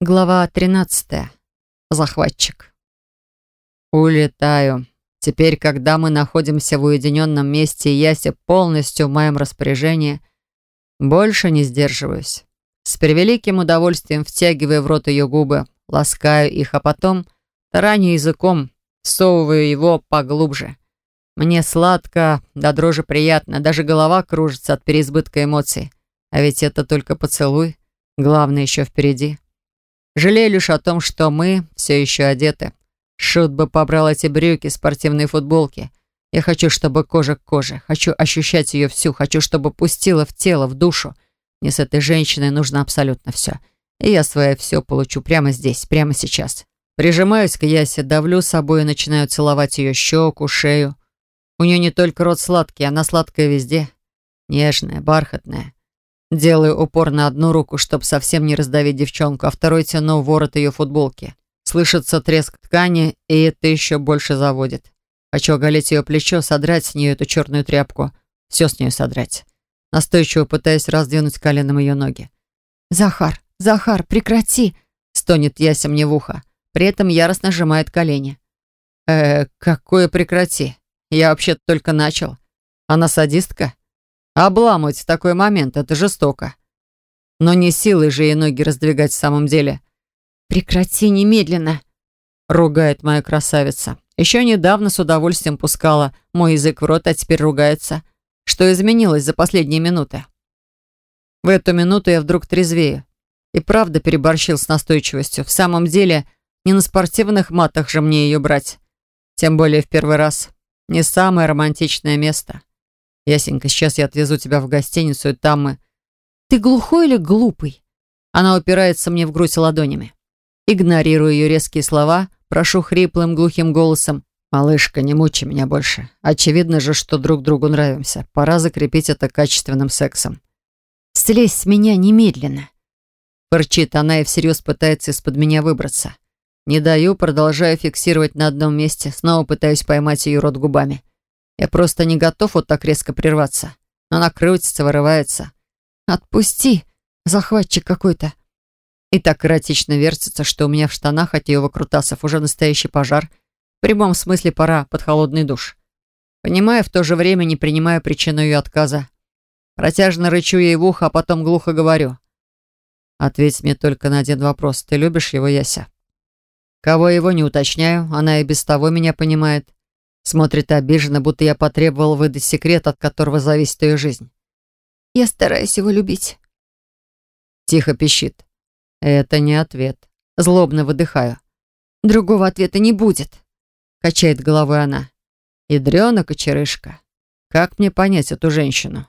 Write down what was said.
Глава 13. Захватчик. Улетаю. Теперь, когда мы находимся в уединенном месте, и Яся полностью в моем распоряжении, больше не сдерживаюсь. С превеликим удовольствием втягиваю в рот ее губы, ласкаю их, а потом тараню языком, всовываю его поглубже. Мне сладко, да дрожи приятно, даже голова кружится от переизбытка эмоций. А ведь это только поцелуй, главное еще впереди. Жалею лишь о том, что мы все еще одеты. Шут бы побрал эти брюки, спортивные футболки. Я хочу, чтобы кожа к коже. Хочу ощущать ее всю. Хочу, чтобы пустила в тело, в душу. Мне с этой женщиной нужно абсолютно все. И я свое все получу прямо здесь, прямо сейчас. Прижимаюсь к Ясе, давлю собой и начинаю целовать ее щеку, шею. У нее не только рот сладкий, она сладкая везде. Нежная, бархатная. Делаю упор на одну руку, чтобы совсем не раздавить девчонку, а второй тяну ворот ее футболки. Слышится треск ткани, и это еще больше заводит. Хочу оголить ее плечо, содрать с нее эту черную тряпку. Все с нее содрать. Настойчиво пытаясь раздвинуть коленом ее ноги. «Захар, Захар, прекрати!» Стонет Яся мне в ухо. При этом яростно сжимает колени. «Э, какое прекрати? Я вообще-то только начал. Она садистка?» Обламывать в такой момент — это жестоко. Но не силой же ей ноги раздвигать в самом деле. «Прекрати немедленно!» — ругает моя красавица. Еще недавно с удовольствием пускала мой язык в рот, а теперь ругается. Что изменилось за последние минуты? В эту минуту я вдруг трезвею. И правда переборщил с настойчивостью. В самом деле, не на спортивных матах же мне ее брать. Тем более в первый раз. Не самое романтичное место. Ясенька, сейчас я отвезу тебя в гостиницу, и там мы... Ты глухой или глупый? Она упирается мне в грудь ладонями. Игнорирую ее резкие слова, прошу хриплым, глухим голосом. «Малышка, не мучи меня больше. Очевидно же, что друг другу нравимся. Пора закрепить это качественным сексом». «Слезь с меня немедленно!» Порчит она и всерьез пытается из-под меня выбраться. Не даю, продолжаю фиксировать на одном месте, снова пытаюсь поймать ее рот губами. Я просто не готов вот так резко прерваться. Она крутится, вырывается. «Отпусти! Захватчик какой-то!» И так эротично вертится, что у меня в штанах от ее выкрутасов уже настоящий пожар. В прямом смысле пора под холодный душ. Понимая, в то же время не принимая причину ее отказа. Протяжно рычу ей в ухо, а потом глухо говорю. «Ответь мне только на один вопрос. Ты любишь его, Яся?» Кого его не уточняю, она и без того меня понимает. Смотрит обиженно, будто я потребовал выдать секрет, от которого зависит ее жизнь. «Я стараюсь его любить». Тихо пищит. Это не ответ. Злобно выдыхаю. «Другого ответа не будет», — качает головой она. «Ядрёна кочерышка. Как мне понять эту женщину?»